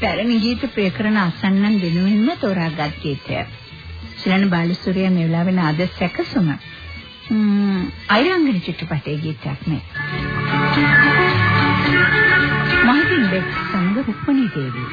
පැරණි ගීත ප්‍රිය කරන අසන්නන් වෙනුවෙන්ම තෝරාගත් ගීතයක්. ශ්‍රණ බාලසූරිය මේ වෙලාවේ නාද සැකසුම. ම්ම් අයිරංගන චිත්‍රපටයේ ගීතයක් මේ. මහින්ද බෙක් සංග රුක්මනී දේවී.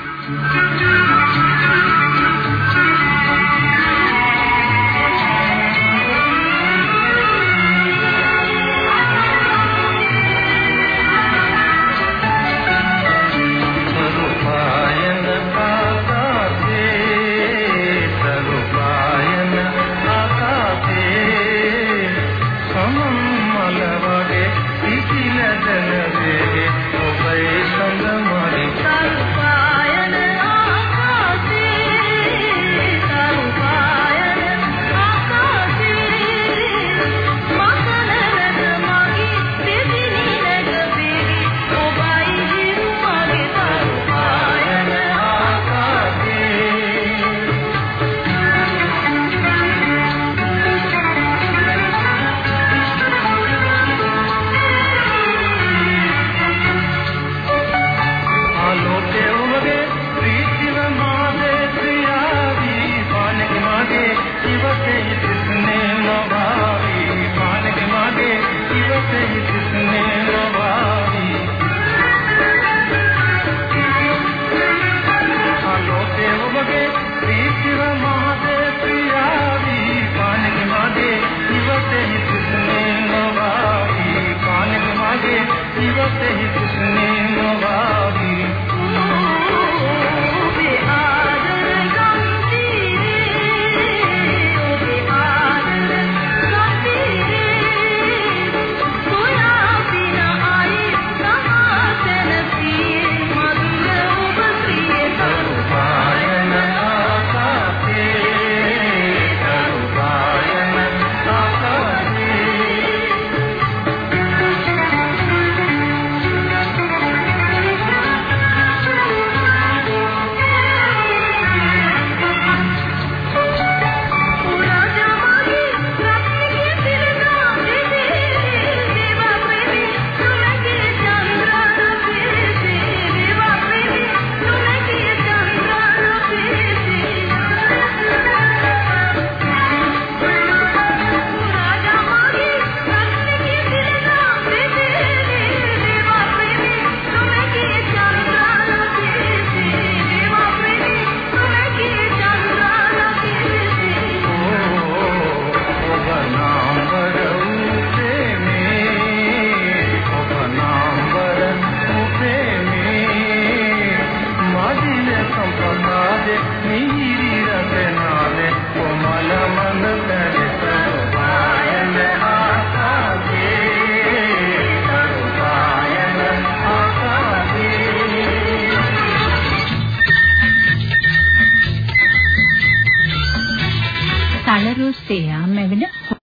සිසිලදන වේ ඔබේ සඳමා දිවතෙහි කුසනේ නොවා ගරුසේයා මෙවන